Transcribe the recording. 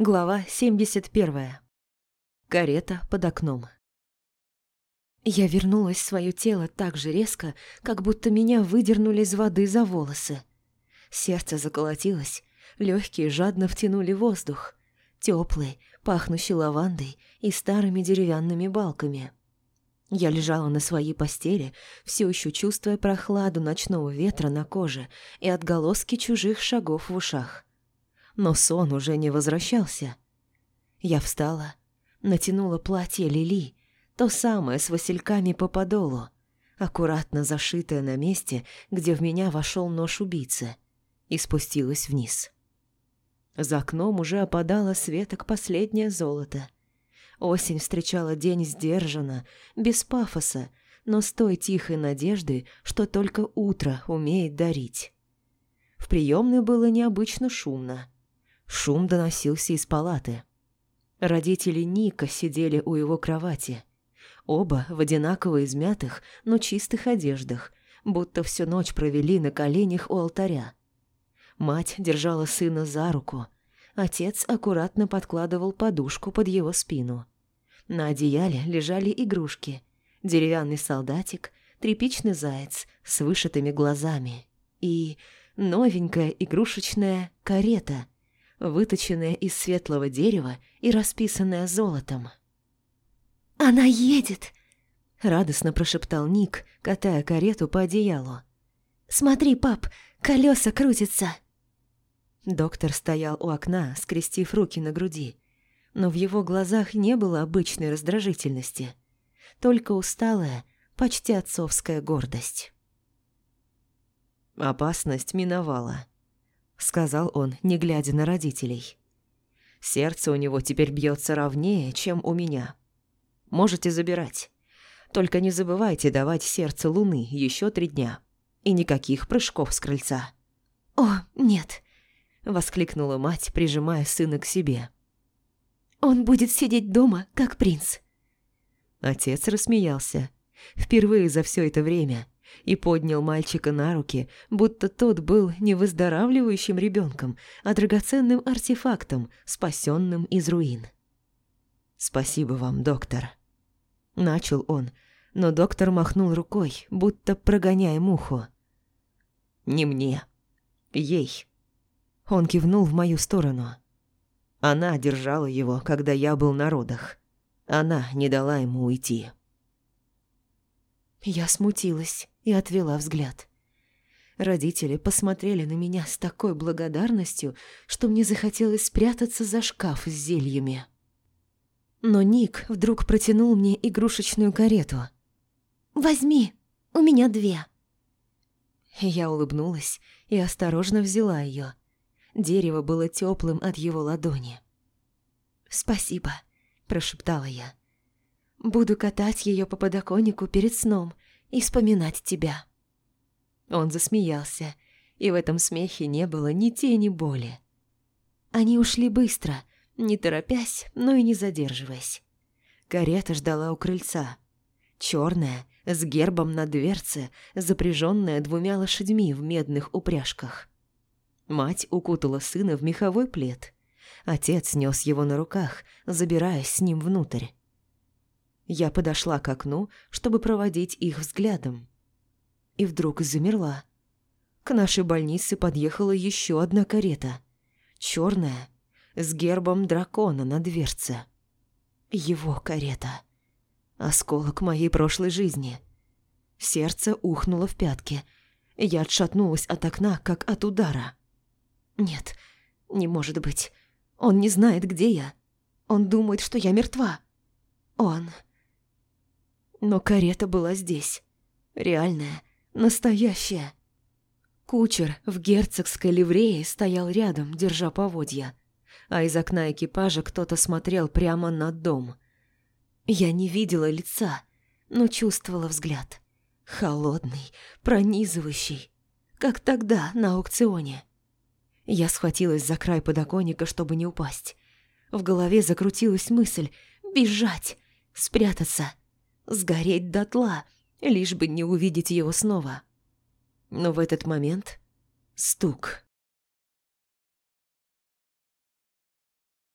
Глава 71. Карета под окном. Я вернулась в свое тело так же резко, как будто меня выдернули из воды за волосы. Сердце заколотилось, легкие жадно втянули воздух, теплый, пахнущий лавандой и старыми деревянными балками. Я лежала на своей постели, все еще чувствуя прохладу ночного ветра на коже и отголоски чужих шагов в ушах но сон уже не возвращался. Я встала, натянула платье Лили, то самое с васильками по подолу, аккуратно зашитое на месте, где в меня вошел нож убийцы, и спустилась вниз. За окном уже опадало светок последнее золото. Осень встречала день сдержанно, без пафоса, но с той тихой надеждой, что только утро умеет дарить. В приемной было необычно шумно. Шум доносился из палаты. Родители Ника сидели у его кровати. Оба в одинаково измятых, но чистых одеждах, будто всю ночь провели на коленях у алтаря. Мать держала сына за руку. Отец аккуратно подкладывал подушку под его спину. На одеяле лежали игрушки. Деревянный солдатик, тряпичный заяц с вышитыми глазами и новенькая игрушечная карета – выточенная из светлого дерева и расписанная золотом. «Она едет!» – радостно прошептал Ник, катая карету по одеялу. «Смотри, пап, колеса крутятся!» Доктор стоял у окна, скрестив руки на груди, но в его глазах не было обычной раздражительности, только усталая, почти отцовская гордость. Опасность миновала сказал он, не глядя на родителей. Сердце у него теперь бьется ровнее, чем у меня. Можете забирать. Только не забывайте давать сердце луны еще три дня. И никаких прыжков с крыльца. «О, нет!» – воскликнула мать, прижимая сына к себе. «Он будет сидеть дома, как принц». Отец рассмеялся. Впервые за все это время – и поднял мальчика на руки, будто тот был не выздоравливающим ребенком, а драгоценным артефактом, спасенным из руин. «Спасибо вам, доктор», — начал он, но доктор махнул рукой, будто прогоняя муху. «Не мне. Ей». Он кивнул в мою сторону. Она держала его, когда я был на родах. Она не дала ему уйти. Я смутилась и отвела взгляд. Родители посмотрели на меня с такой благодарностью, что мне захотелось спрятаться за шкаф с зельями. Но Ник вдруг протянул мне игрушечную карету. «Возьми, у меня две». Я улыбнулась и осторожно взяла ее. Дерево было теплым от его ладони. «Спасибо», – прошептала я. Буду катать ее по подоконнику перед сном и вспоминать тебя». Он засмеялся, и в этом смехе не было ни тени боли. Они ушли быстро, не торопясь, но и не задерживаясь. Карета ждала у крыльца. Черная, с гербом на дверце, запряженная двумя лошадьми в медных упряжках. Мать укутала сына в меховой плед. Отец нес его на руках, забираясь с ним внутрь. Я подошла к окну, чтобы проводить их взглядом. И вдруг замерла. К нашей больнице подъехала еще одна карета. Черная, с гербом дракона на дверце. Его карета. Осколок моей прошлой жизни. Сердце ухнуло в пятки. Я отшатнулась от окна, как от удара. Нет, не может быть. Он не знает, где я. Он думает, что я мертва. Он... Но карета была здесь. Реальная, настоящая. Кучер в герцогской ливрее стоял рядом, держа поводья. А из окна экипажа кто-то смотрел прямо на дом. Я не видела лица, но чувствовала взгляд. Холодный, пронизывающий. Как тогда на аукционе. Я схватилась за край подоконника, чтобы не упасть. В голове закрутилась мысль «бежать», «спрятаться», сгореть дотла, лишь бы не увидеть его снова. Но в этот момент стук.